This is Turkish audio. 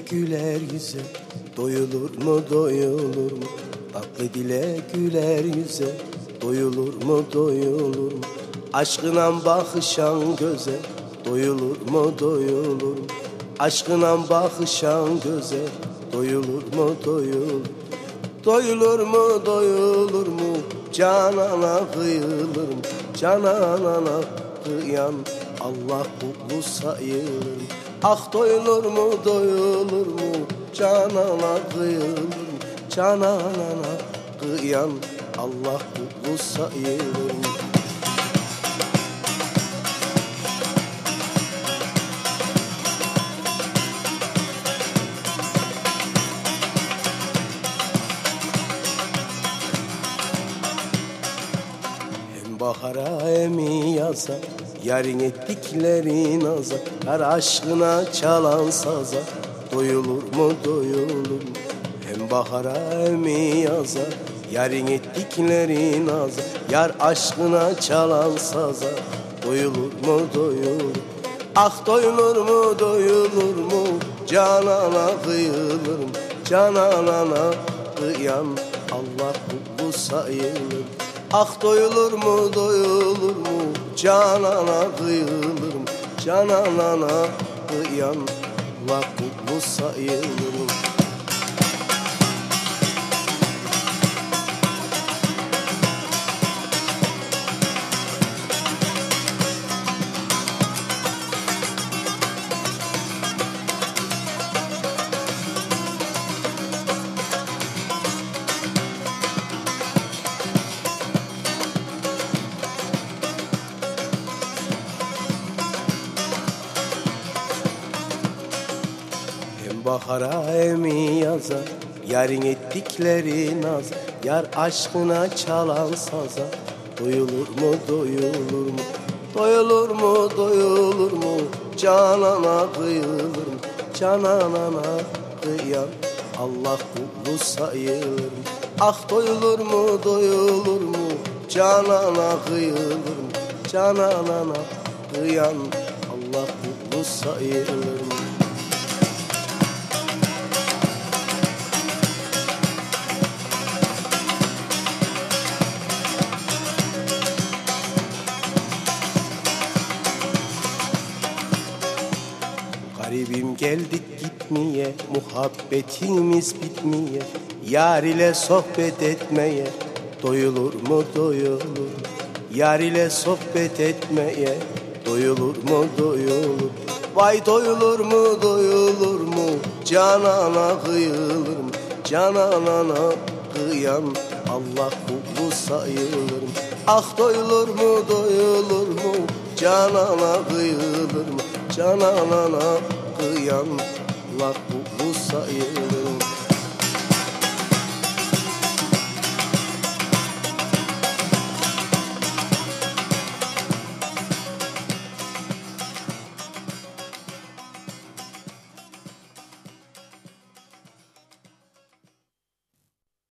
güler yüze Doyulur mu doyulur mu? Tatlı dile güler yüze. Doyulur mu doyulur mu? Aşkına bakışan göze. Doyulur mu doyulur mu? Aşkına bakışan göze. Doyulur mu doyulur Doyulur mu doyulur mu? Canana kıyılır mı? Canana kıyan Allah kulu sayılır mı Ah doyulur mu doyulur mu? Canana kıyılır mı Canana kıyan Allah kulu sayılır mı bahara hem yaza Yarın ettikleri naza Her aşkına çalan saza Doyulur mu doyulur mu? Hem bahara hem yaza Yarın ettikleri naza Yar aşkına çalan saza Doyulur mu doyulur Ah doyulur mu doyulur mu? Canana kıyılır mı? Canana kıyan Allah kulu sayılır Ah doyulur mu doyulur mu? Canana kıyılır mı? Canana kıyan kulu sayılır mı bahara hem yaza Yarın ettikleri naz Yar aşkına çalan saza. Doyulur mu doyulur mu? Doyulur mu doyulur mu? Canana kıyılır mı? Canana kıyan Allah kulu sayılır mı? Ah doyulur mu doyulur mu? Canana kıyılır mı? Canana kıyan Allah kulu sayılır geldik gitmeye Muhabbetimiz bitmeye Yar ile sohbet etmeye Doyulur mu doyulur? Yar ile sohbet etmeye Doyulur mu doyulur? Vay doyulur mu doyulur mu? Canana kıyılır mı Canana kıyan Allah kulu sayılır mı Ah doyulur mu doyulur mu? Canana kıyılır mı Canana kıyan Allah kulu sayılır